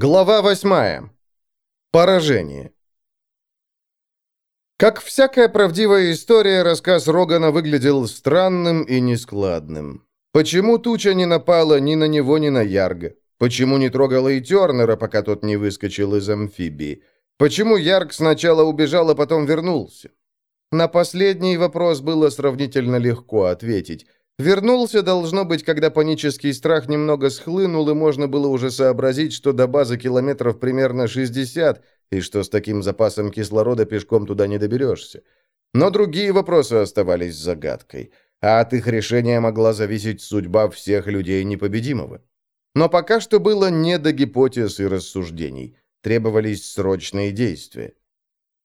Глава 8. Поражение. Как всякая правдивая история, рассказ Рогана выглядел странным и нескладным. Почему туча не напала ни на него, ни на Ярга? Почему не трогала и Тернера, пока тот не выскочил из амфибии? Почему Ярг сначала убежал, а потом вернулся? На последний вопрос было сравнительно легко ответить. Вернулся, должно быть, когда панический страх немного схлынул, и можно было уже сообразить, что до базы километров примерно 60, и что с таким запасом кислорода пешком туда не доберешься. Но другие вопросы оставались загадкой, а от их решения могла зависеть судьба всех людей непобедимого. Но пока что было не до гипотез и рассуждений. Требовались срочные действия.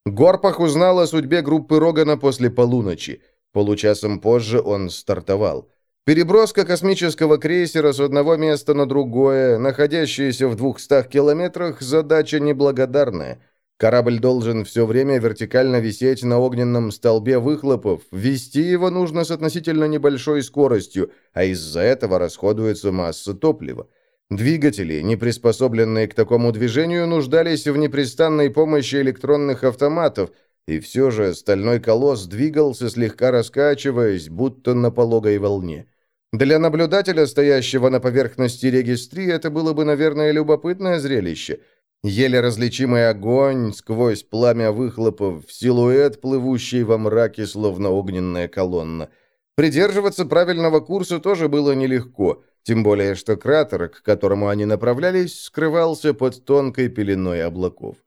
Горпах узнал о судьбе группы Рогана после полуночи – Получасом позже он стартовал. Переброска космического крейсера с одного места на другое, находящаяся в 200 километрах, задача неблагодарная. Корабль должен все время вертикально висеть на огненном столбе выхлопов. Вести его нужно с относительно небольшой скоростью, а из-за этого расходуется масса топлива. Двигатели, не приспособленные к такому движению, нуждались в непрестанной помощи электронных автоматов – и все же стальной колосс двигался, слегка раскачиваясь, будто на пологой волне. Для наблюдателя, стоящего на поверхности регистри, это было бы, наверное, любопытное зрелище. Еле различимый огонь сквозь пламя выхлопов, силуэт, плывущий во мраке, словно огненная колонна. Придерживаться правильного курса тоже было нелегко, тем более что кратер, к которому они направлялись, скрывался под тонкой пеленой облаков.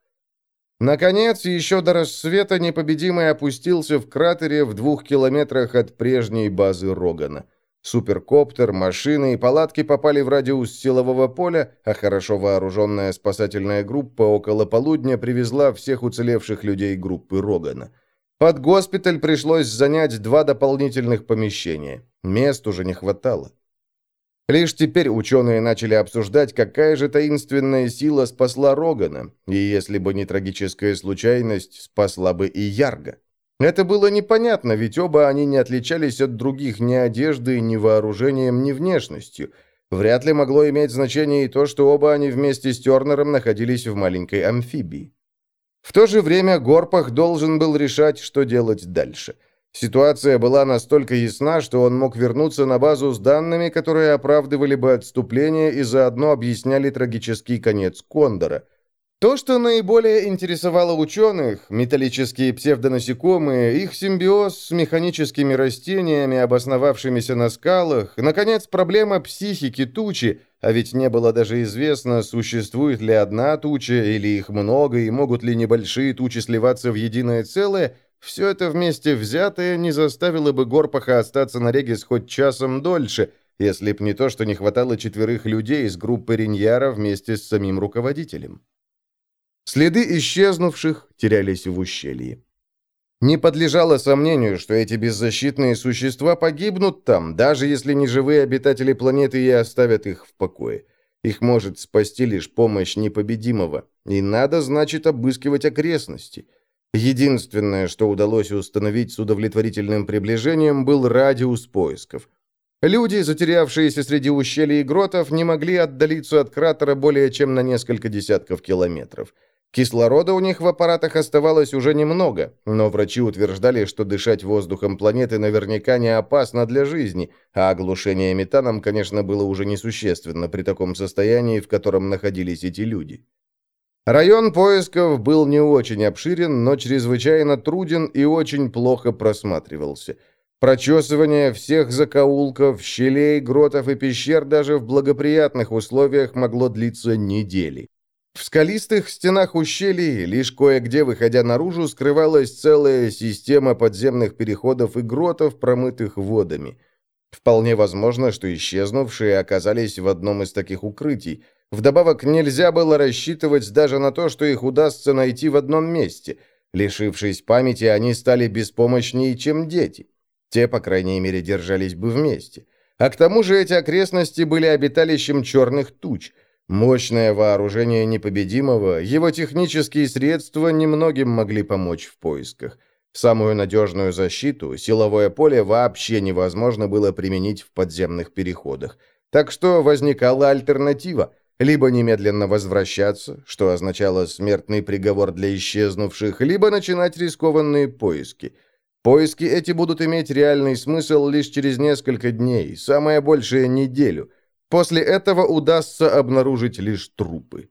Наконец, еще до рассвета непобедимый опустился в кратере в двух километрах от прежней базы Рогана. Суперкоптер, машины и палатки попали в радиус силового поля, а хорошо вооруженная спасательная группа около полудня привезла всех уцелевших людей группы Рогана. Под госпиталь пришлось занять два дополнительных помещения. Мест уже не хватало. Лишь теперь ученые начали обсуждать, какая же таинственная сила спасла Рогана, и если бы не трагическая случайность, спасла бы и Ярга. Это было непонятно, ведь оба они не отличались от других ни одеждой, ни вооружением, ни внешностью. Вряд ли могло иметь значение и то, что оба они вместе с Тернером находились в маленькой амфибии. В то же время Горпах должен был решать, что делать дальше – Ситуация была настолько ясна, что он мог вернуться на базу с данными, которые оправдывали бы отступление и заодно объясняли трагический конец Кондора. То, что наиболее интересовало ученых, металлические псевдонасекомые, их симбиоз с механическими растениями, обосновавшимися на скалах, наконец, проблема психики тучи, а ведь не было даже известно, существует ли одна туча или их много, и могут ли небольшие тучи сливаться в единое целое – все это вместе взятое не заставило бы Горпаха остаться на Регис хоть часом дольше, если б не то, что не хватало четверых людей из группы Риньяра вместе с самим руководителем. Следы исчезнувших терялись в ущелье. Не подлежало сомнению, что эти беззащитные существа погибнут там, даже если неживые обитатели планеты и оставят их в покое. Их может спасти лишь помощь непобедимого, и надо, значит, обыскивать окрестности. Единственное, что удалось установить с удовлетворительным приближением, был радиус поисков. Люди, затерявшиеся среди ущелий и гротов, не могли отдалиться от кратера более чем на несколько десятков километров. Кислорода у них в аппаратах оставалось уже немного, но врачи утверждали, что дышать воздухом планеты наверняка не опасно для жизни, а оглушение метаном, конечно, было уже несущественно при таком состоянии, в котором находились эти люди. Район поисков был не очень обширен, но чрезвычайно труден и очень плохо просматривался. Прочесывание всех закоулков, щелей, гротов и пещер даже в благоприятных условиях могло длиться недели. В скалистых стенах ущелий, лишь кое-где выходя наружу, скрывалась целая система подземных переходов и гротов, промытых водами. Вполне возможно, что исчезнувшие оказались в одном из таких укрытий – Вдобавок, нельзя было рассчитывать даже на то, что их удастся найти в одном месте. Лишившись памяти, они стали беспомощнее, чем дети. Те, по крайней мере, держались бы вместе. А к тому же эти окрестности были обиталищем черных туч. Мощное вооружение непобедимого, его технические средства немногим могли помочь в поисках. Самую надежную защиту, силовое поле вообще невозможно было применить в подземных переходах. Так что возникала альтернатива – либо немедленно возвращаться, что означало смертный приговор для исчезнувших, либо начинать рискованные поиски. Поиски эти будут иметь реальный смысл лишь через несколько дней, самое большее неделю. После этого удастся обнаружить лишь трупы.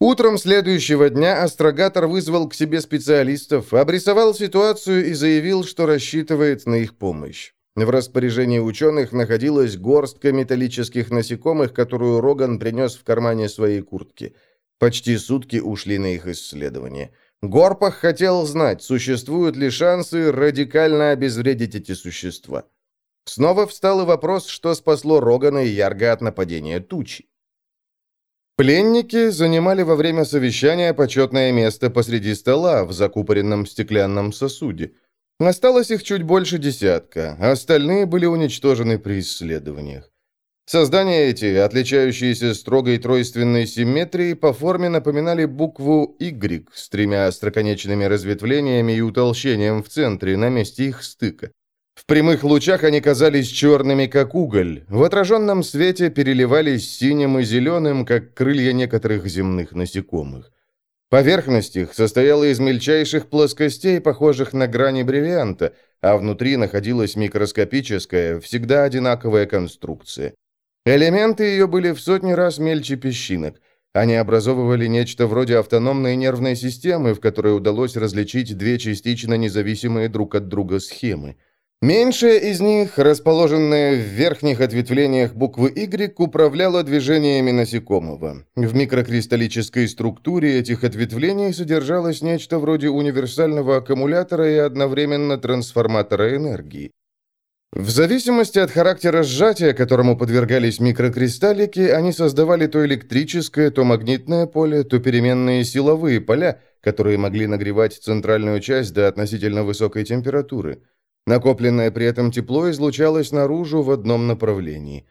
Утром следующего дня астрогатор вызвал к себе специалистов, обрисовал ситуацию и заявил, что рассчитывает на их помощь. В распоряжении ученых находилась горстка металлических насекомых, которую Роган принес в кармане своей куртки. Почти сутки ушли на их исследование. Горпах хотел знать, существуют ли шансы радикально обезвредить эти существа. Снова встал и вопрос, что спасло Рогана и Ярга от нападения тучи. Пленники занимали во время совещания почетное место посреди стола в закупоренном стеклянном сосуде. Осталось их чуть больше десятка, а остальные были уничтожены при исследованиях. Создания эти, отличающиеся строгой тройственной симметрией, по форме напоминали букву Y с тремя остроконечными разветвлениями и утолщением в центре, на месте их стыка. В прямых лучах они казались черными, как уголь, в отраженном свете переливались синим и зеленым, как крылья некоторых земных насекомых. Поверхность их состояла из мельчайших плоскостей, похожих на грани бриллианта, а внутри находилась микроскопическая, всегда одинаковая конструкция. Элементы ее были в сотни раз мельче песчинок. Они образовывали нечто вроде автономной нервной системы, в которой удалось различить две частично независимые друг от друга схемы. Меньшая из них, расположенная в верхних ответвлениях буквы Y, управляла движениями насекомого. В микрокристаллической структуре этих ответвлений содержалось нечто вроде универсального аккумулятора и одновременно трансформатора энергии. В зависимости от характера сжатия, которому подвергались микрокристаллики, они создавали то электрическое, то магнитное поле, то переменные силовые поля, которые могли нагревать центральную часть до относительно высокой температуры – Накопленное при этом тепло излучалось наружу в одном направлении.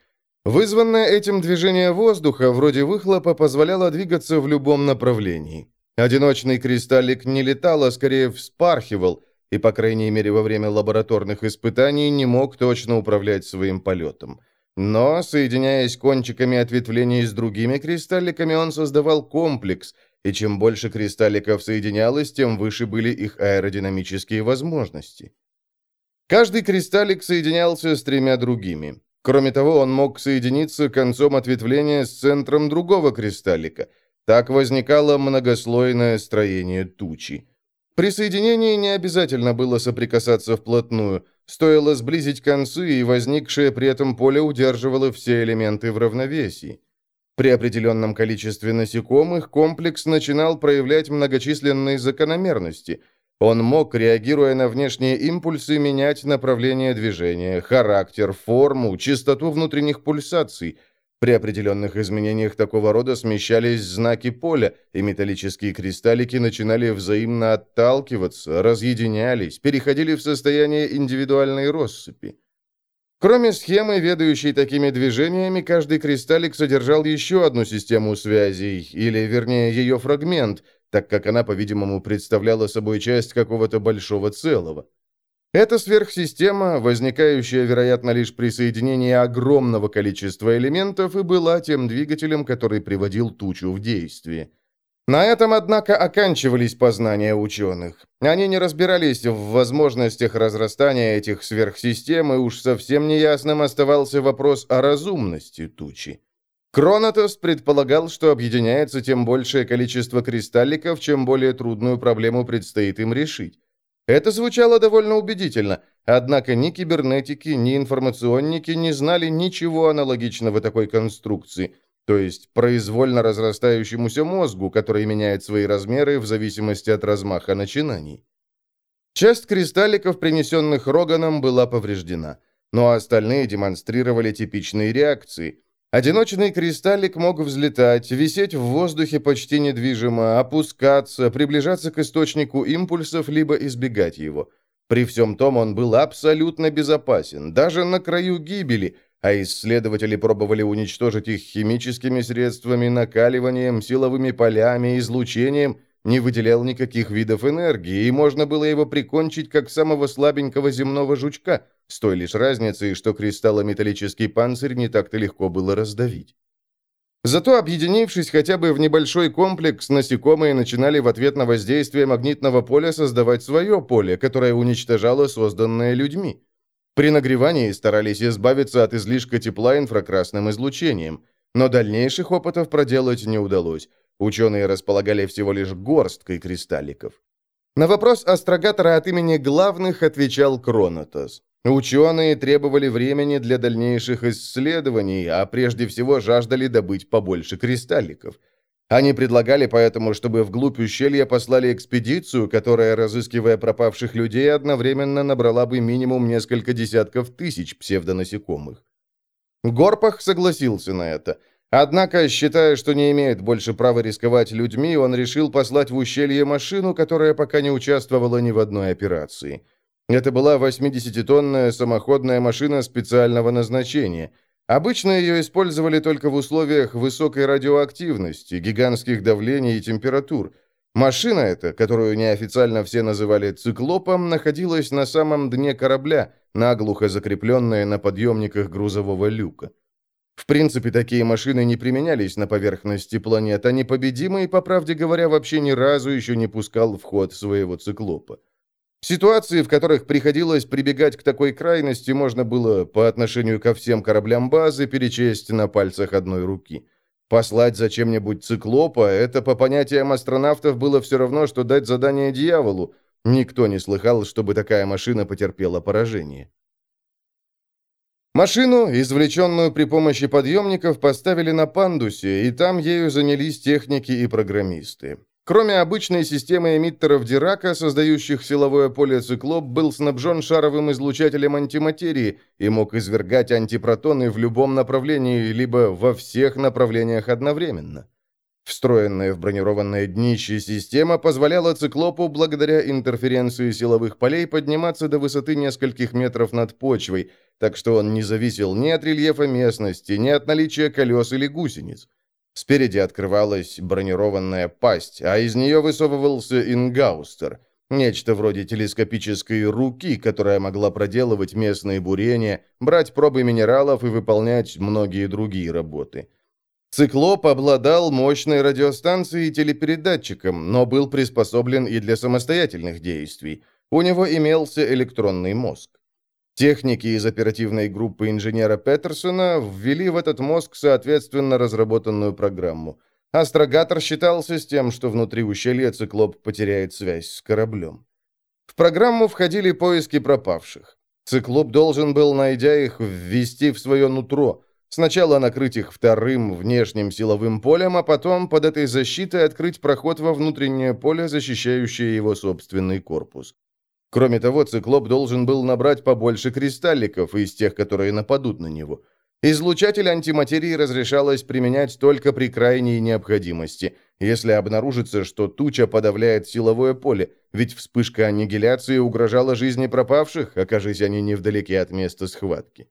Вызванное этим движение воздуха, вроде выхлопа, позволяло двигаться в любом направлении. Одиночный кристаллик не летал, а скорее вспархивал, и, по крайней мере, во время лабораторных испытаний не мог точно управлять своим полетом. Но, соединяясь кончиками ответвлений с другими кристалликами, он создавал комплекс, и чем больше кристалликов соединялось, тем выше были их аэродинамические возможности. Каждый кристаллик соединялся с тремя другими. Кроме того, он мог соединиться концом ответвления с центром другого кристаллика. Так возникало многослойное строение тучи. При соединении не обязательно было соприкасаться вплотную. Стоило сблизить концы, и возникшее при этом поле удерживало все элементы в равновесии. При определенном количестве насекомых комплекс начинал проявлять многочисленные закономерности – он мог, реагируя на внешние импульсы, менять направление движения, характер, форму, частоту внутренних пульсаций. При определенных изменениях такого рода смещались знаки поля, и металлические кристаллики начинали взаимно отталкиваться, разъединялись, переходили в состояние индивидуальной россыпи. Кроме схемы, ведающей такими движениями, каждый кристаллик содержал еще одну систему связей, или, вернее, ее фрагмент – так как она, по-видимому, представляла собой часть какого-то большого целого. Эта сверхсистема, возникающая, вероятно, лишь при соединении огромного количества элементов, и была тем двигателем, который приводил тучу в действие. На этом, однако, оканчивались познания ученых. Они не разбирались в возможностях разрастания этих сверхсистем, и уж совсем неясным оставался вопрос о разумности тучи. Кронотос предполагал, что объединяется тем большее количество кристалликов, чем более трудную проблему предстоит им решить. Это звучало довольно убедительно, однако ни кибернетики, ни информационники не знали ничего аналогичного такой конструкции, то есть произвольно разрастающемуся мозгу, который меняет свои размеры в зависимости от размаха начинаний. Часть кристалликов, принесенных Роганом, была повреждена, но остальные демонстрировали типичные реакции – Одиночный кристаллик мог взлетать, висеть в воздухе почти недвижимо, опускаться, приближаться к источнику импульсов, либо избегать его. При всем том он был абсолютно безопасен, даже на краю гибели, а исследователи пробовали уничтожить их химическими средствами, накаливанием, силовыми полями, излучением, не выделял никаких видов энергии, и можно было его прикончить как самого слабенького земного жучка – с той лишь разницей, что кристаллометаллический панцирь не так-то легко было раздавить. Зато, объединившись хотя бы в небольшой комплекс, насекомые начинали в ответ на воздействие магнитного поля создавать свое поле, которое уничтожало созданное людьми. При нагревании старались избавиться от излишка тепла инфракрасным излучением, но дальнейших опытов проделать не удалось. Ученые располагали всего лишь горсткой кристалликов. На вопрос астрогатора от имени главных отвечал Кронотос. Ученые требовали времени для дальнейших исследований, а прежде всего жаждали добыть побольше кристалликов. Они предлагали поэтому, чтобы вглубь ущелья послали экспедицию, которая, разыскивая пропавших людей, одновременно набрала бы минимум несколько десятков тысяч псевдонасекомых. Горпах согласился на это. Однако, считая, что не имеет больше права рисковать людьми, он решил послать в ущелье машину, которая пока не участвовала ни в одной операции – это была 80-тонная самоходная машина специального назначения. Обычно ее использовали только в условиях высокой радиоактивности, гигантских давлений и температур. Машина эта, которую неофициально все называли «циклопом», находилась на самом дне корабля, наглухо закрепленная на подъемниках грузового люка. В принципе, такие машины не применялись на поверхности планет, а непобедимый, по правде говоря, вообще ни разу еще не пускал в ход своего циклопа. Ситуации, в которых приходилось прибегать к такой крайности, можно было по отношению ко всем кораблям базы перечесть на пальцах одной руки. Послать за чем-нибудь циклопа – это по понятиям астронавтов было все равно, что дать задание дьяволу. Никто не слыхал, чтобы такая машина потерпела поражение. Машину, извлеченную при помощи подъемников, поставили на пандусе, и там ею занялись техники и программисты. Кроме обычной системы эмиттеров Дирака, создающих силовое поле «Циклоп», был снабжен шаровым излучателем антиматерии и мог извергать антипротоны в любом направлении, либо во всех направлениях одновременно. Встроенная в бронированное днище система позволяла «Циклопу» благодаря интерференции силовых полей подниматься до высоты нескольких метров над почвой, так что он не зависел ни от рельефа местности, ни от наличия колес или гусениц. Спереди открывалась бронированная пасть, а из нее высовывался ингаустер, нечто вроде телескопической руки, которая могла проделывать местные бурения, брать пробы минералов и выполнять многие другие работы. Циклоп обладал мощной радиостанцией и телепередатчиком, но был приспособлен и для самостоятельных действий. У него имелся электронный мозг. Техники из оперативной группы инженера Петерсона ввели в этот мозг соответственно разработанную программу. Астрогатор считался с тем, что внутри ущелья циклоп потеряет связь с кораблем. В программу входили поиски пропавших. Циклоп должен был, найдя их, ввести в свое нутро, сначала накрыть их вторым внешним силовым полем, а потом под этой защитой открыть проход во внутреннее поле, защищающее его собственный корпус. Кроме того, циклоп должен был набрать побольше кристалликов из тех, которые нападут на него. Излучатель антиматерии разрешалось применять только при крайней необходимости, если обнаружится, что туча подавляет силовое поле, ведь вспышка аннигиляции угрожала жизни пропавших, окажись они невдалеке от места схватки.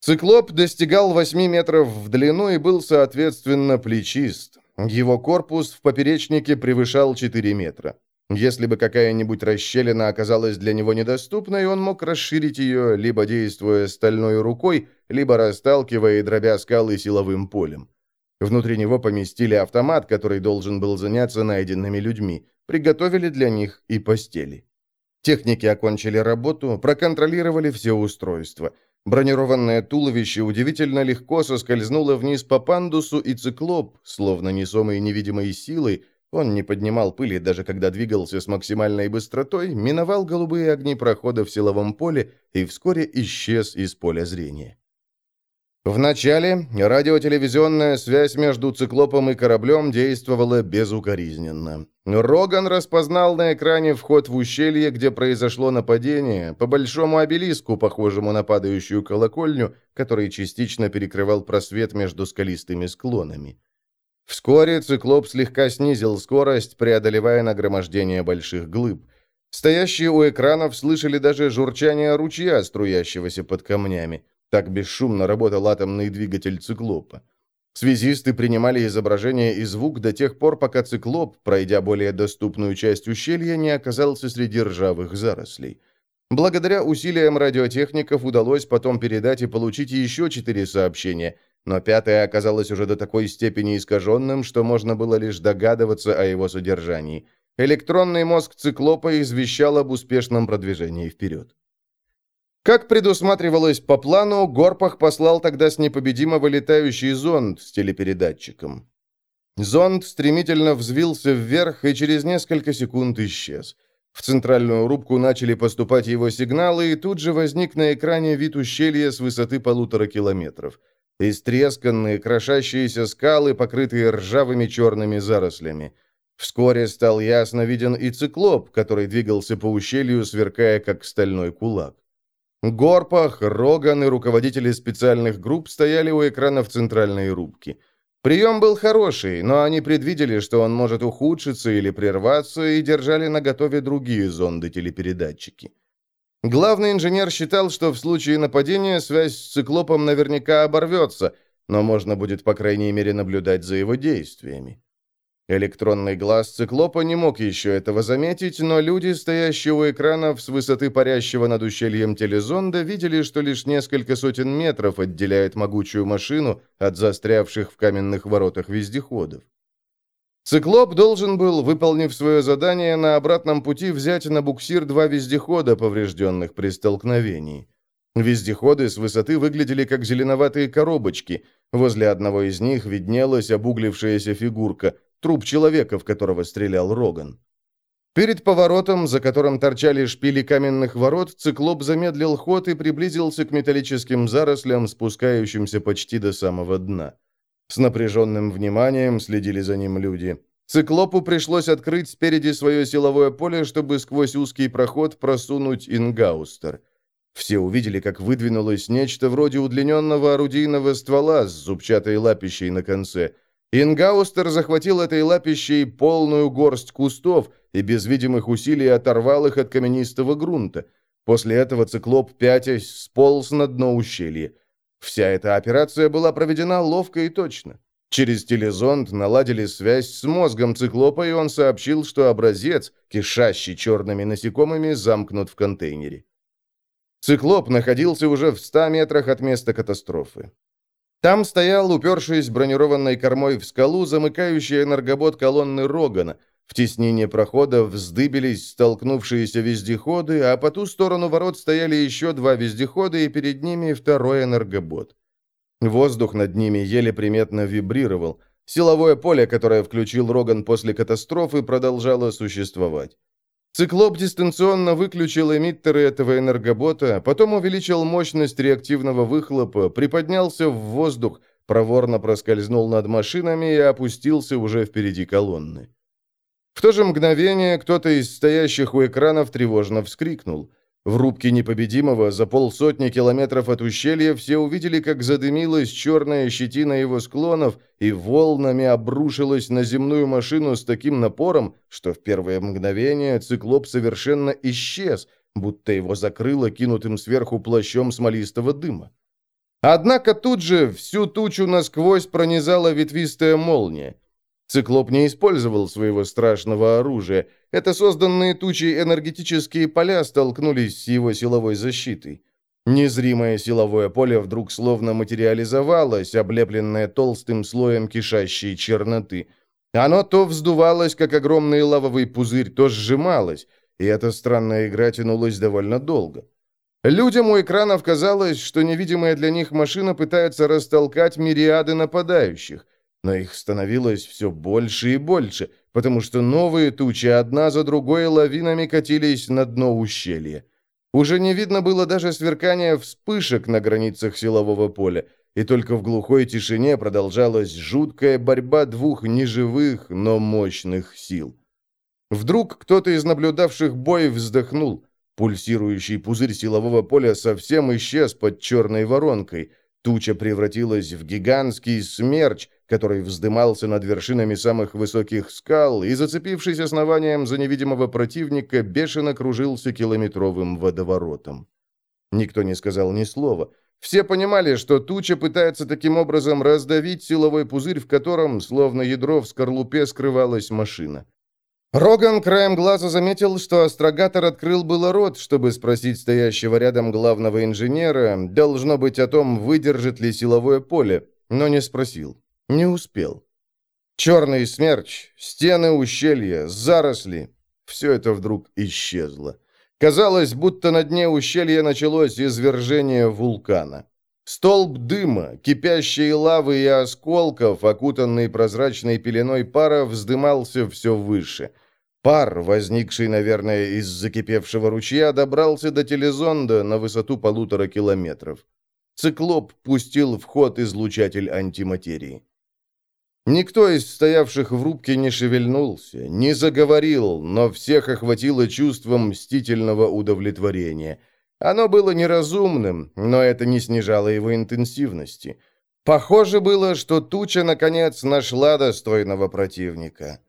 Циклоп достигал 8 метров в длину и был, соответственно, плечист. Его корпус в поперечнике превышал 4 метра. Если бы какая-нибудь расщелина оказалась для него недоступной, он мог расширить ее, либо действуя стальной рукой, либо расталкивая и дробя скалы силовым полем. Внутри него поместили автомат, который должен был заняться найденными людьми, приготовили для них и постели. Техники окончили работу, проконтролировали все устройства. Бронированное туловище удивительно легко соскользнуло вниз по пандусу, и циклоп, словно несомый невидимой силой, он не поднимал пыли, даже когда двигался с максимальной быстротой, миновал голубые огни прохода в силовом поле и вскоре исчез из поля зрения. Вначале радиотелевизионная связь между циклопом и кораблем действовала безукоризненно. Роган распознал на экране вход в ущелье, где произошло нападение, по большому обелиску, похожему на падающую колокольню, который частично перекрывал просвет между скалистыми склонами. Вскоре циклоп слегка снизил скорость, преодолевая нагромождение больших глыб. Стоящие у экранов слышали даже журчание ручья, струящегося под камнями. Так бесшумно работал атомный двигатель циклопа. Связисты принимали изображение и звук до тех пор, пока циклоп, пройдя более доступную часть ущелья, не оказался среди ржавых зарослей. Благодаря усилиям радиотехников удалось потом передать и получить еще четыре сообщения. но пятое оказалось уже до такой степени искаженным, что можно было лишь догадываться о его содержании. Электронный мозг циклопа извещал об успешном продвижении вперед. Как предусматривалось по плану, Горпах послал тогда с непобедимо вылетающий зонд с телепередатчиком. Зонд стремительно взвился вверх и через несколько секунд исчез. В центральную рубку начали поступать его сигналы, и тут же возник на экране вид ущелья с высоты полутора километров. Истресканные, крошащиеся скалы, покрытые ржавыми черными зарослями. Вскоре стал ясно виден и циклоп, который двигался по ущелью, сверкая как стальной кулак. Горпах, Роган и руководители специальных групп стояли у экрана в центральной рубке. Прием был хороший, но они предвидели, что он может ухудшиться или прерваться, и держали наготове другие зонды-телепередатчики. Главный инженер считал, что в случае нападения связь с циклопом наверняка оборвется, но можно будет, по крайней мере, наблюдать за его действиями. Электронный глаз циклопа не мог еще этого заметить, но люди, стоящие у экранов с высоты парящего над ущельем телезонда, видели, что лишь несколько сотен метров отделяет могучую машину от застрявших в каменных воротах вездеходов. Циклоп должен был, выполнив свое задание, на обратном пути взять на буксир два вездехода, поврежденных при столкновении. Вездеходы с высоты выглядели как зеленоватые коробочки. Возле одного из них виднелась обуглившаяся фигурка, труп человека, в которого стрелял Роган. Перед поворотом, за которым торчали шпили каменных ворот, циклоп замедлил ход и приблизился к металлическим зарослям, спускающимся почти до самого дна. С напряженным вниманием следили за ним люди. Циклопу пришлось открыть спереди свое силовое поле, чтобы сквозь узкий проход просунуть ингаустер. Все увидели, как выдвинулось нечто вроде удлиненного орудийного ствола с зубчатой лапищей на конце – Ингаустер захватил этой лапищей полную горсть кустов и без видимых усилий оторвал их от каменистого грунта. После этого циклоп, пятясь, сполз на дно ущелья. Вся эта операция была проведена ловко и точно. Через телезонд наладили связь с мозгом циклопа, и он сообщил, что образец, кишащий черными насекомыми, замкнут в контейнере. Циклоп находился уже в ста метрах от места катастрофы. Там стоял, упершись бронированной кормой в скалу, замыкающий энергобот колонны Рогана. В теснении прохода вздыбились столкнувшиеся вездеходы, а по ту сторону ворот стояли еще два вездехода, и перед ними второй энергобот. Воздух над ними еле приметно вибрировал. Силовое поле, которое включил Роган после катастрофы, продолжало существовать. Циклоп дистанционно выключил эмиттеры этого энергобота, потом увеличил мощность реактивного выхлопа, приподнялся в воздух, проворно проскользнул над машинами и опустился уже впереди колонны. В то же мгновение кто-то из стоящих у экранов тревожно вскрикнул. В рубке непобедимого за полсотни километров от ущелья все увидели, как задымилась черная щетина его склонов и волнами обрушилась на земную машину с таким напором, что в первое мгновение циклоп совершенно исчез, будто его закрыло кинутым сверху плащом смолистого дыма. Однако тут же всю тучу насквозь пронизала ветвистая молния. Циклоп не использовал своего страшного оружия. Это созданные тучей энергетические поля столкнулись с его силовой защитой. Незримое силовое поле вдруг словно материализовалось, облепленное толстым слоем кишащей черноты. Оно то вздувалось, как огромный лавовый пузырь, то сжималось, и эта странная игра тянулась довольно долго. Людям у экранов казалось, что невидимая для них машина пытается растолкать мириады нападающих – но их становилось все больше и больше, потому что новые тучи одна за другой лавинами катились на дно ущелья. Уже не видно было даже сверкания вспышек на границах силового поля, и только в глухой тишине продолжалась жуткая борьба двух неживых, но мощных сил. Вдруг кто-то из наблюдавших бой вздохнул. Пульсирующий пузырь силового поля совсем исчез под черной воронкой. Туча превратилась в гигантский смерч, который вздымался над вершинами самых высоких скал и, зацепившись основанием за невидимого противника, бешено кружился километровым водоворотом. Никто не сказал ни слова. Все понимали, что туча пытается таким образом раздавить силовой пузырь, в котором, словно ядро в скорлупе, скрывалась машина. Роган краем глаза заметил, что астрогатор открыл было рот, чтобы спросить стоящего рядом главного инженера, должно быть о том, выдержит ли силовое поле, но не спросил. Не успел. Черный смерч, стены ущелья, заросли. Все это вдруг исчезло. Казалось, будто на дне ущелья началось извержение вулкана. Столб дыма, кипящей лавы и осколков, окутанный прозрачной пеленой пара, вздымался все выше. Пар, возникший, наверное, из закипевшего ручья, добрался до телезонда на высоту полутора километров. Циклоп пустил в ход излучатель антиматерии. Никто из стоявших в рубке не шевельнулся, не заговорил, но всех охватило чувство мстительного удовлетворения. Оно было неразумным, но это не снижало его интенсивности. Похоже было, что туча, наконец, нашла достойного противника.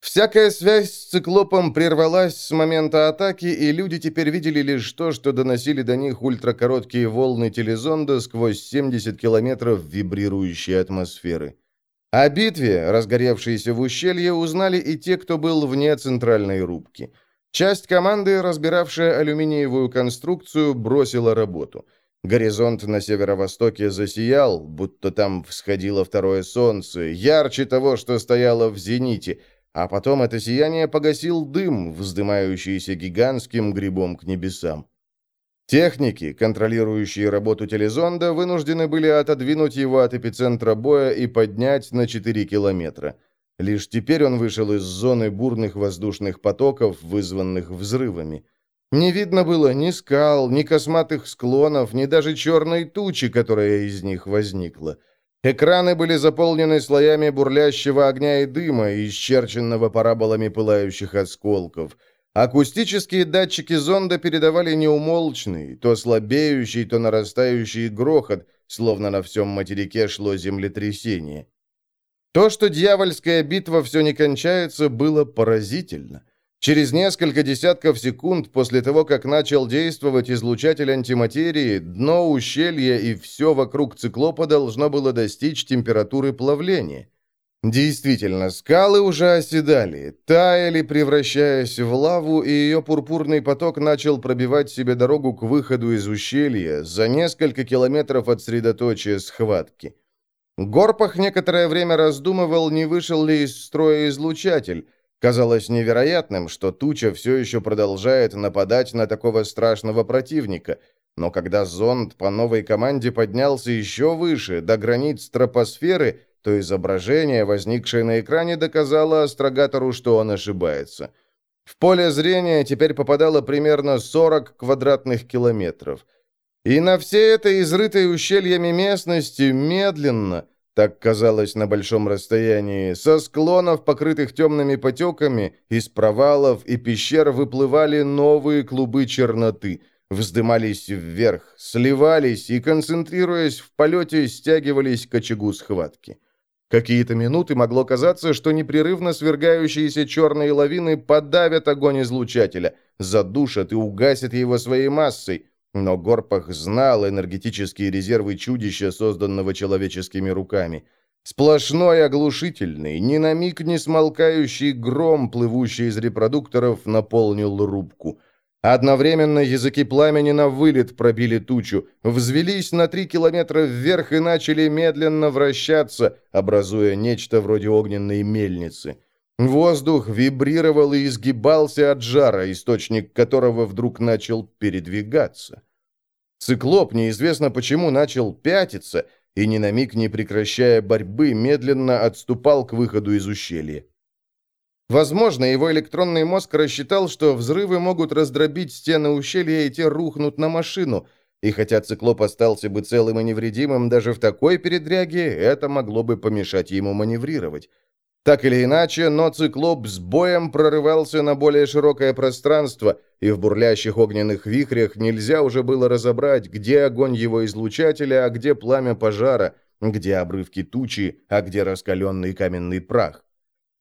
Всякая связь с циклопом прервалась с момента атаки, и люди теперь видели лишь то, что доносили до них ультракороткие волны телезонда сквозь 70 километров вибрирующей атмосферы. О битве, разгоревшейся в ущелье, узнали и те, кто был вне центральной рубки. Часть команды, разбиравшая алюминиевую конструкцию, бросила работу. Горизонт на северо-востоке засиял, будто там всходило второе солнце, ярче того, что стояло в зените – а потом это сияние погасил дым, вздымающийся гигантским грибом к небесам. Техники, контролирующие работу телезонда, вынуждены были отодвинуть его от эпицентра боя и поднять на 4 километра. Лишь теперь он вышел из зоны бурных воздушных потоков, вызванных взрывами. Не видно было ни скал, ни косматых склонов, ни даже черной тучи, которая из них возникла. Экраны были заполнены слоями бурлящего огня и дыма, исчерченного параболами пылающих осколков. Акустические датчики зонда передавали неумолчный, то слабеющий, то нарастающий грохот, словно на всем материке шло землетрясение. То, что дьявольская битва все не кончается, было поразительно. Через несколько десятков секунд после того, как начал действовать излучатель антиматерии, дно ущелья и все вокруг циклопа должно было достичь температуры плавления. Действительно, скалы уже оседали, таяли, превращаясь в лаву, и ее пурпурный поток начал пробивать себе дорогу к выходу из ущелья за несколько километров от средоточия схватки. Горпах некоторое время раздумывал, не вышел ли из строя излучатель, Казалось невероятным, что туча все еще продолжает нападать на такого страшного противника, но когда зонд по новой команде поднялся еще выше, до границ тропосферы, то изображение, возникшее на экране, доказало астрогатору, что он ошибается. В поле зрения теперь попадало примерно 40 квадратных километров. И на всей этой изрытой ущельями местности медленно, так казалось на большом расстоянии. Со склонов, покрытых темными потеками, из провалов и пещер выплывали новые клубы черноты, вздымались вверх, сливались и, концентрируясь в полете, стягивались к очагу схватки. Какие-то минуты могло казаться, что непрерывно свергающиеся черные лавины подавят огонь излучателя, задушат и угасят его своей массой, но Горпах знал энергетические резервы чудища, созданного человеческими руками. Сплошной оглушительный, ни на миг не смолкающий гром, плывущий из репродукторов, наполнил рубку. Одновременно языки пламени на вылет пробили тучу, взвелись на три километра вверх и начали медленно вращаться, образуя нечто вроде огненной мельницы. Воздух вибрировал и изгибался от жара, источник которого вдруг начал передвигаться. Циклоп неизвестно почему начал пятиться и ни на миг не прекращая борьбы, медленно отступал к выходу из ущелья. Возможно, его электронный мозг рассчитал, что взрывы могут раздробить стены ущелья и те рухнут на машину, и хотя циклоп остался бы целым и невредимым даже в такой передряге, это могло бы помешать ему маневрировать. Так или иначе, но циклоп с боем прорывался на более широкое пространство, и в бурлящих огненных вихрях нельзя уже было разобрать, где огонь его излучателя, а где пламя пожара, где обрывки тучи, а где раскаленный каменный прах.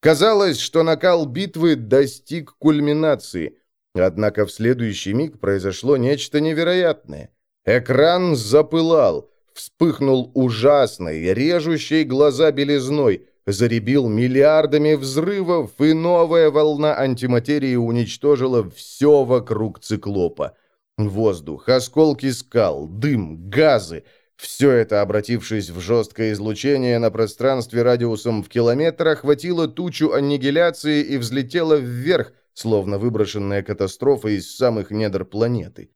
Казалось, что накал битвы достиг кульминации, однако в следующий миг произошло нечто невероятное. Экран запылал, вспыхнул ужасной, режущей глаза белизной – заребил миллиардами взрывов, и новая волна антиматерии уничтожила все вокруг циклопа. Воздух, осколки скал, дым, газы — Все это, обратившись в жесткое излучение на пространстве радиусом в километр, охватило тучу аннигиляции и взлетело вверх, словно выброшенная катастрофа из самых недр планеты.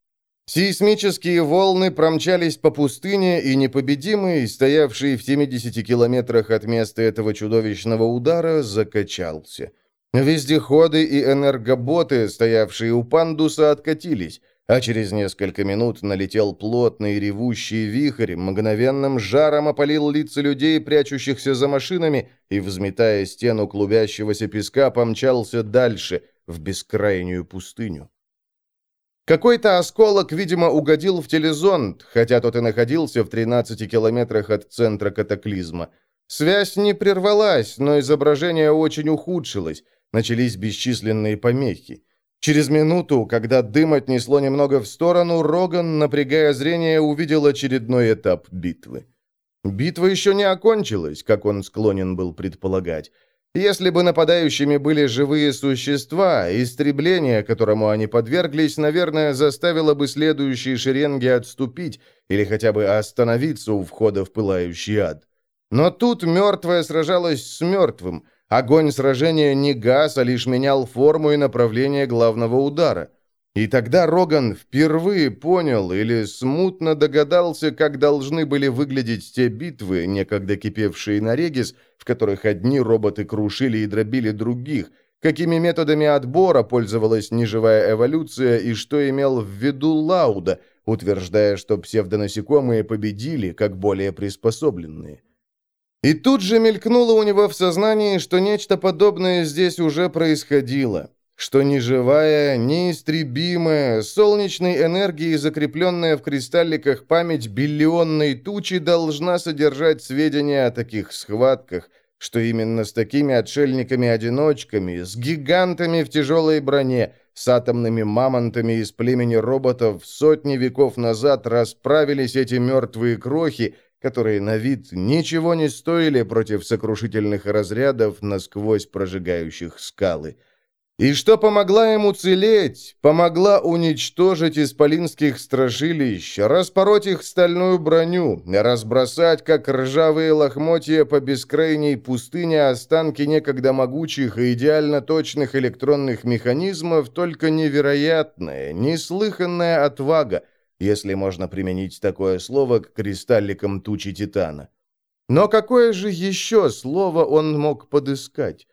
Сейсмические волны промчались по пустыне, и непобедимый, стоявший в 70 километрах от места этого чудовищного удара, закачался. Вездеходы и энергоботы, стоявшие у пандуса, откатились, а через несколько минут налетел плотный ревущий вихрь, мгновенным жаром опалил лица людей, прячущихся за машинами, и, взметая стену клубящегося песка, помчался дальше, в бескрайнюю пустыню. Какой-то осколок, видимо, угодил в телезонд, хотя тот и находился в 13 километрах от центра катаклизма. Связь не прервалась, но изображение очень ухудшилось. Начались бесчисленные помехи. Через минуту, когда дым отнесло немного в сторону, Роган, напрягая зрение, увидел очередной этап битвы. Битва еще не окончилась, как он склонен был предполагать. Если бы нападающими были живые существа, истребление, которому они подверглись, наверное, заставило бы следующие шеренги отступить или хотя бы остановиться у входа в пылающий ад. Но тут мертвое сражалось с мертвым. Огонь сражения не гас, а лишь менял форму и направление главного удара. И тогда Роган впервые понял или смутно догадался, как должны были выглядеть те битвы, некогда кипевшие на Регис, в которых одни роботы крушили и дробили других, какими методами отбора пользовалась неживая эволюция и что имел в виду Лауда, утверждая, что псевдонасекомые победили, как более приспособленные. И тут же мелькнуло у него в сознании, что нечто подобное здесь уже происходило – что неживая, неистребимая, солнечной энергией, закрепленная в кристалликах память биллионной тучи, должна содержать сведения о таких схватках, что именно с такими отшельниками-одиночками, с гигантами в тяжелой броне, с атомными мамонтами из племени роботов сотни веков назад расправились эти мертвые крохи, которые на вид ничего не стоили против сокрушительных разрядов, насквозь прожигающих скалы. И что помогла ему целеть, помогла уничтожить исполинских страшилищ, распороть их стальную броню, разбросать, как ржавые лохмотья по бескрайней пустыне останки некогда могучих и идеально точных электронных механизмов, только невероятная, неслыханная отвага, если можно применить такое слово к кристалликам тучи Титана. Но какое же еще слово он мог подыскать?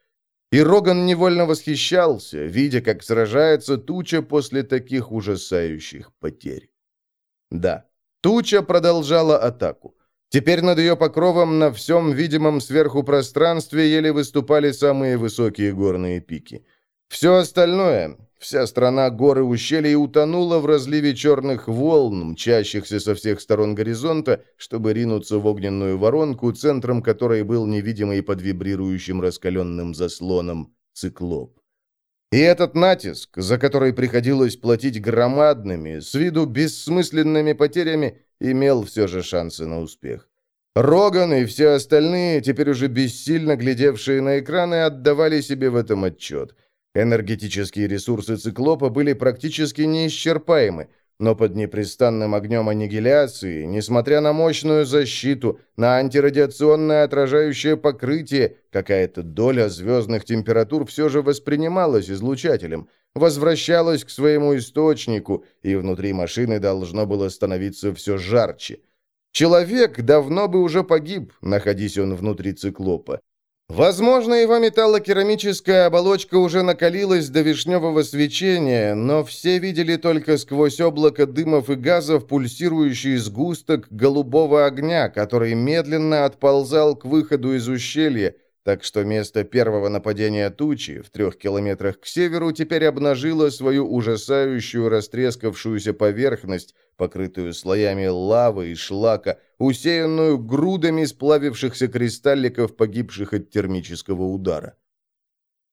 И Роган невольно восхищался, видя, как сражается туча после таких ужасающих потерь. Да, туча продолжала атаку. Теперь над ее покровом на всем видимом сверху пространстве еле выступали самые высокие горные пики. Все остальное, вся страна горы ущелий утонула в разливе черных волн, мчащихся со всех сторон горизонта, чтобы ринуться в огненную воронку, центром которой был невидимый под вибрирующим раскаленным заслоном циклоп. И этот натиск, за который приходилось платить громадными, с виду бессмысленными потерями, имел все же шансы на успех. Роган и все остальные, теперь уже бессильно глядевшие на экраны, отдавали себе в этом отчет – Энергетические ресурсы циклопа были практически неисчерпаемы, но под непрестанным огнем аннигиляции, несмотря на мощную защиту, на антирадиационное отражающее покрытие, какая-то доля звездных температур все же воспринималась излучателем, возвращалась к своему источнику, и внутри машины должно было становиться все жарче. Человек давно бы уже погиб, находясь он внутри циклопа. Возможно, его металлокерамическая оболочка уже накалилась до вишневого свечения, но все видели только сквозь облако дымов и газов пульсирующий сгусток голубого огня, который медленно отползал к выходу из ущелья, так что место первого нападения тучи в трех километрах к северу теперь обнажило свою ужасающую растрескавшуюся поверхность, покрытую слоями лавы и шлака, усеянную грудами сплавившихся кристалликов, погибших от термического удара.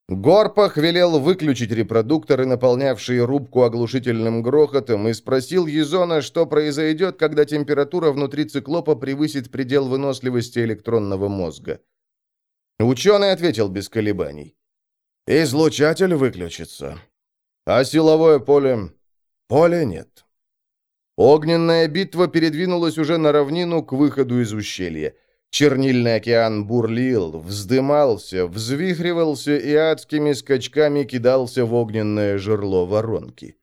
Горпах велел выключить репродукторы, наполнявшие рубку оглушительным грохотом, и спросил Езона, что произойдет, когда температура внутри циклопа превысит предел выносливости электронного мозга. Ученый ответил без колебаний. «Излучатель выключится. А силовое поле... Поле нет». Огненная битва передвинулась уже на равнину к выходу из ущелья. Чернильный океан бурлил, вздымался, взвихривался и адскими скачками кидался в огненное жерло воронки.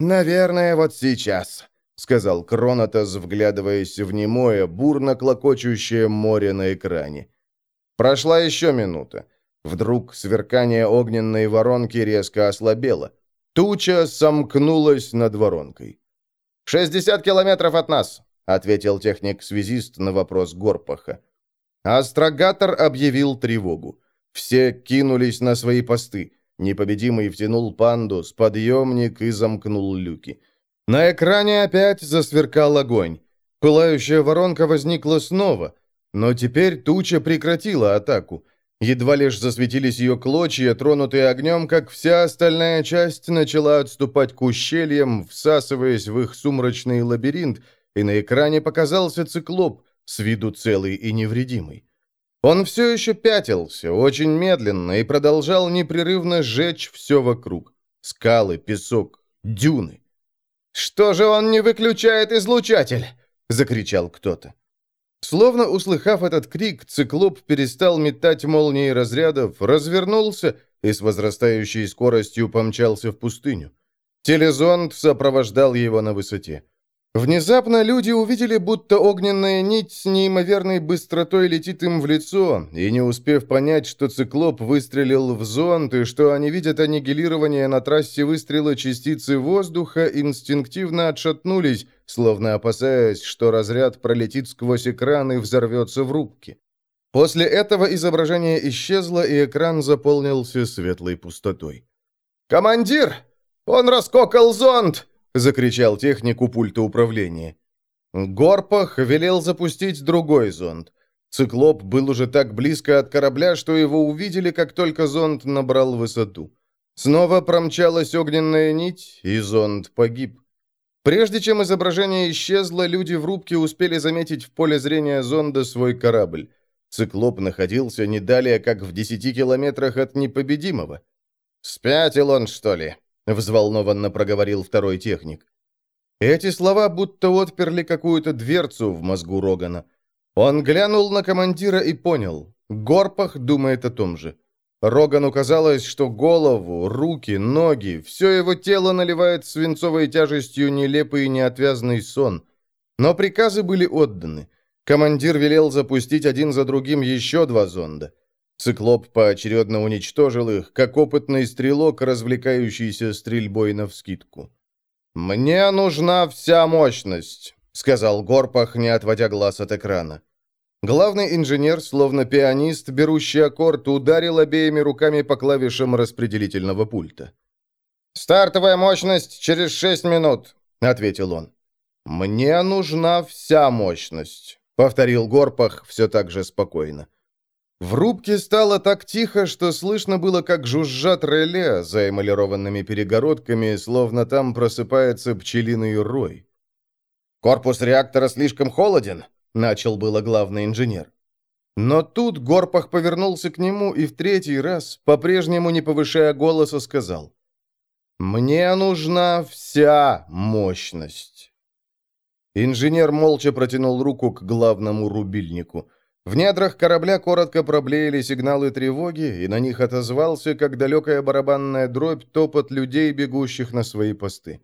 «Наверное, вот сейчас», — сказал Кронотас, вглядываясь в немое, бурно клокочущее море на экране. Прошла еще минута. Вдруг сверкание огненной воронки резко ослабело. Туча сомкнулась над воронкой. «Шестьдесят километров от нас», — ответил техник-связист на вопрос Горпаха. Астрогатор объявил тревогу. Все кинулись на свои посты. Непобедимый втянул пандус, подъемник и замкнул люки. На экране опять засверкал огонь. Пылающая воронка возникла снова, но теперь туча прекратила атаку. Едва лишь засветились ее клочья, тронутые огнем, как вся остальная часть начала отступать к ущельям, всасываясь в их сумрачный лабиринт, и на экране показался циклоп, с виду целый и невредимый. Он все еще пятился, очень медленно, и продолжал непрерывно сжечь все вокруг. Скалы, песок, дюны. «Что же он не выключает излучатель?» — закричал кто-то. Словно услыхав этот крик, циклоп перестал метать молнии разрядов, развернулся и с возрастающей скоростью помчался в пустыню. Телезонд сопровождал его на высоте. Внезапно люди увидели, будто огненная нить с неимоверной быстротой летит им в лицо, и не успев понять, что циклоп выстрелил в зонд и что они видят аннигилирование на трассе выстрела частицы воздуха, инстинктивно отшатнулись, словно опасаясь, что разряд пролетит сквозь экран и взорвется в рубке. После этого изображение исчезло, и экран заполнился светлой пустотой. «Командир! Он раскокал зонд!» Закричал техник у пульта управления. Горпах велел запустить другой зонд. Циклоп был уже так близко от корабля, что его увидели, как только зонд набрал высоту. Снова промчалась огненная нить, и зонд погиб. Прежде чем изображение исчезло, люди в рубке успели заметить в поле зрения зонда свой корабль. Циклоп находился не далее, как в десяти километрах от непобедимого. «Спятил он, что ли?» — взволнованно проговорил второй техник. Эти слова будто отперли какую-то дверцу в мозгу Рогана. Он глянул на командира и понял. Горпах думает о том же. Рогану казалось, что голову, руки, ноги, все его тело наливает свинцовой тяжестью нелепый и неотвязный сон. Но приказы были отданы. Командир велел запустить один за другим еще два зонда. Циклоп поочередно уничтожил их, как опытный стрелок, развлекающийся стрельбой навскидку. «Мне нужна вся мощность», — сказал Горпах, не отводя глаз от экрана. Главный инженер, словно пианист, берущий аккорд, ударил обеими руками по клавишам распределительного пульта. «Стартовая мощность через шесть минут», — ответил он. «Мне нужна вся мощность», — повторил Горпах все так же спокойно. В рубке стало так тихо, что слышно было, как жужжат реле за эмалированными перегородками, словно там просыпается пчелиный рой. «Корпус реактора слишком холоден», — начал было главный инженер. Но тут Горпах повернулся к нему и в третий раз, по-прежнему не повышая голоса, сказал. «Мне нужна вся мощность». Инженер молча протянул руку к главному рубильнику. В недрах корабля коротко проблеяли сигналы тревоги, и на них отозвался, как далекая барабанная дробь, топот людей, бегущих на свои посты.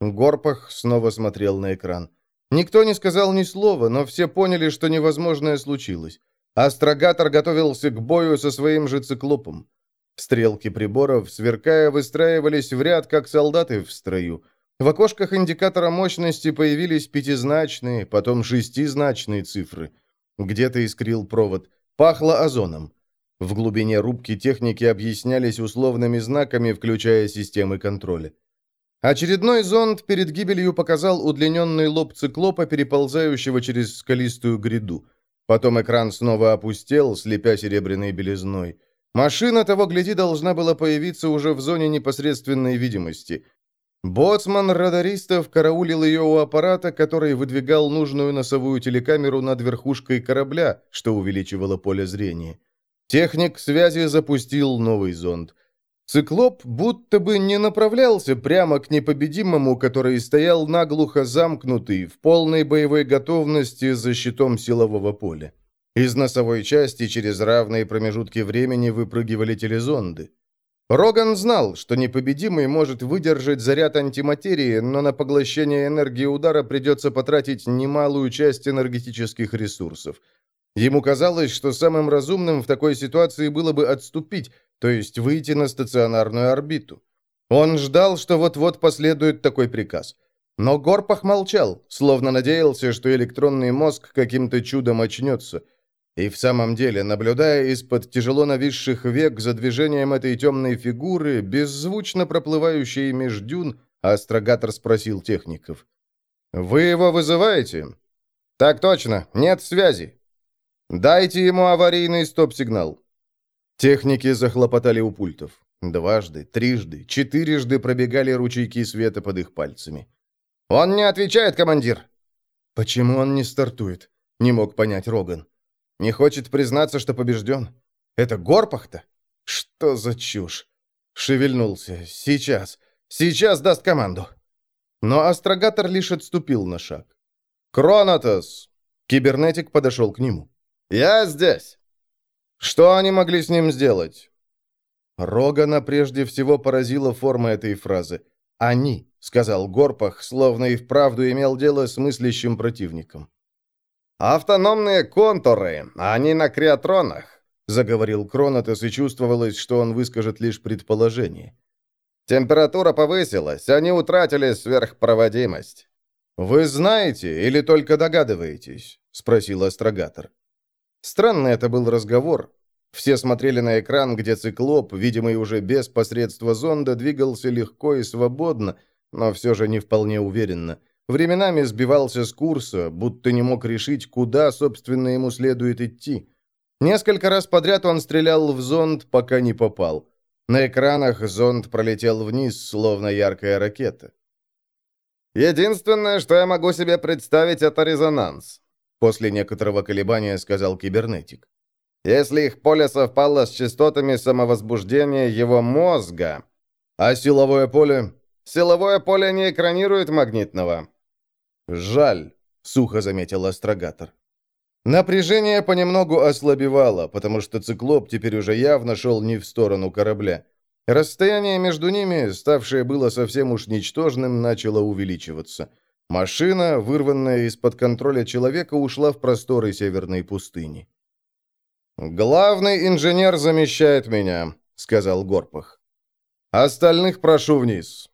Горпах снова смотрел на экран. Никто не сказал ни слова, но все поняли, что невозможное случилось. Астрогатор готовился к бою со своим же циклопом. Стрелки приборов, сверкая, выстраивались в ряд, как солдаты в строю. В окошках индикатора мощности появились пятизначные, потом шестизначные цифры – где-то искрил провод. Пахло озоном. В глубине рубки техники объяснялись условными знаками, включая системы контроля. Очередной зонд перед гибелью показал удлиненный лоб циклопа, переползающего через скалистую гряду. Потом экран снова опустел, слепя серебряной белизной. Машина того гляди должна была появиться уже в зоне непосредственной видимости. Боцман радаристов караулил ее у аппарата, который выдвигал нужную носовую телекамеру над верхушкой корабля, что увеличивало поле зрения. Техник связи запустил новый зонд. Циклоп будто бы не направлялся прямо к непобедимому, который стоял наглухо замкнутый, в полной боевой готовности за щитом силового поля. Из носовой части через равные промежутки времени выпрыгивали телезонды. Роган знал, что непобедимый может выдержать заряд антиматерии, но на поглощение энергии удара придется потратить немалую часть энергетических ресурсов. Ему казалось, что самым разумным в такой ситуации было бы отступить, то есть выйти на стационарную орбиту. Он ждал, что вот-вот последует такой приказ. Но Горпах молчал, словно надеялся, что электронный мозг каким-то чудом очнется. И в самом деле, наблюдая из-под тяжело нависших век за движением этой темной фигуры, беззвучно проплывающей меж дюн, астрогатор спросил техников. «Вы его вызываете?» «Так точно, нет связи». «Дайте ему аварийный стоп-сигнал». Техники захлопотали у пультов. Дважды, трижды, четырежды пробегали ручейки света под их пальцами. «Он не отвечает, командир!» «Почему он не стартует?» — не мог понять Роган. «Не хочет признаться, что побежден? Это Горпах-то? Что за чушь?» Шевельнулся. «Сейчас. Сейчас даст команду». Но астрогатор лишь отступил на шаг. «Кронотос!» Кибернетик подошел к нему. «Я здесь!» Что они могли с ним сделать? Рогана прежде всего поразила форма этой фразы. «Они», — сказал Горпах, словно и вправду имел дело с мыслящим противником. «Автономные контуры, они на креатронах», — заговорил Кронотес, и чувствовалось, что он выскажет лишь предположение. «Температура повысилась, они утратили сверхпроводимость». «Вы знаете или только догадываетесь?» — спросил астрогатор. Странный это был разговор. Все смотрели на экран, где циклоп, видимый уже без посредства зонда, двигался легко и свободно, но все же не вполне уверенно. Временами сбивался с курса, будто не мог решить, куда, собственно, ему следует идти. Несколько раз подряд он стрелял в зонд, пока не попал. На экранах зонд пролетел вниз, словно яркая ракета. «Единственное, что я могу себе представить, это резонанс», После некоторого колебания сказал кибернетик. Если их поле совпало с частотами самовозбуждения его мозга... А силовое поле? Силовое поле не экранирует магнитного. Жаль, сухо заметил астрогатор. Напряжение понемногу ослабевало, потому что циклоп теперь уже явно шел не в сторону корабля. Расстояние между ними, ставшее было совсем уж ничтожным, начало увеличиваться. Машина, вырванная из-под контроля человека, ушла в просторы северной пустыни. «Главный инженер замещает меня», — сказал Горпах. «Остальных прошу вниз.